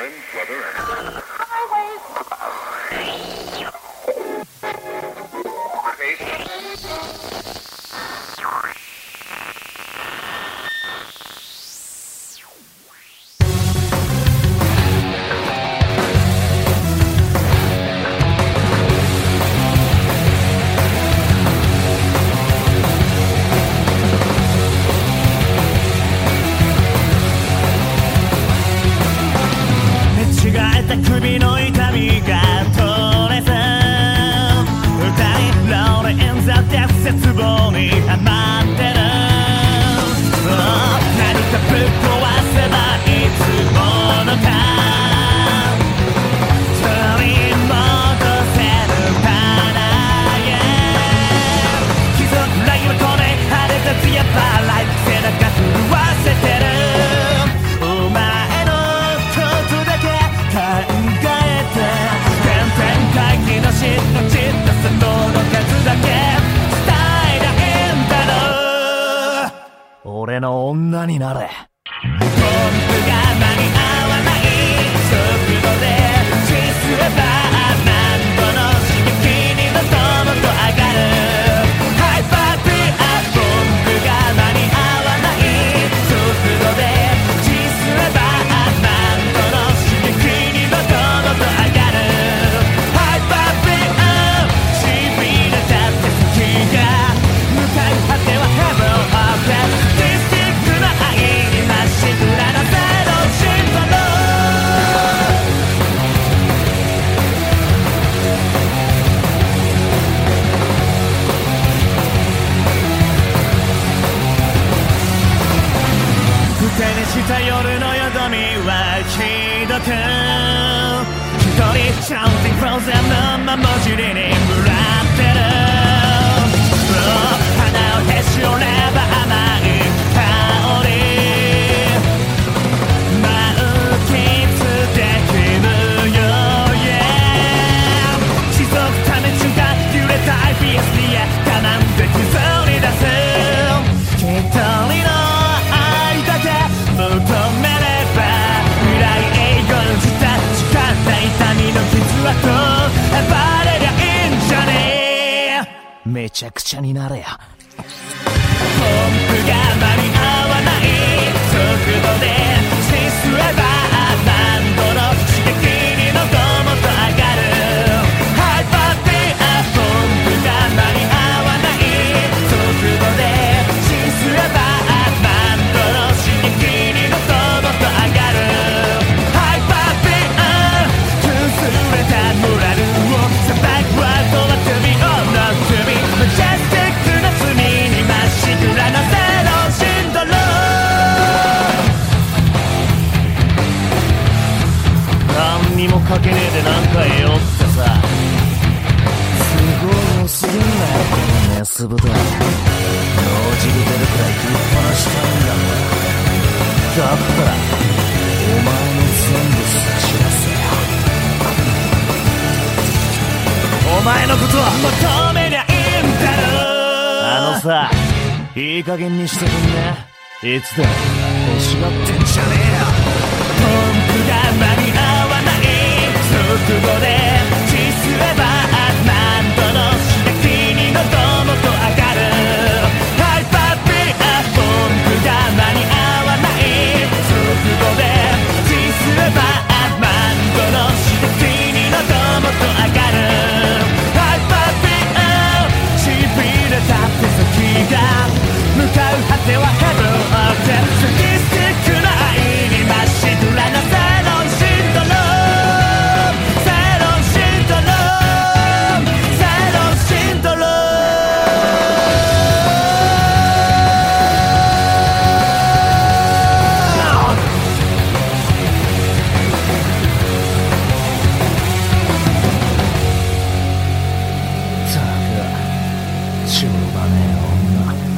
time, weather, and た首の痛みが取れた歌いロールインザデ絶望に甘俺の女になれ。した夜の淀みはひどく。一人チャンピングフローゼンのままりにちゃくちゃになれや。何も書けねえで何か得ようってさ。すごい良すぎんだよこのメス豚。脳汁出るくらい食いっぱなしたいんだもん。だったらお前の全部差し出せよ。お前のことは求めりゃいいんだろあのさいい加減にしてくんね。いつでも欲しがっ勝負だね女。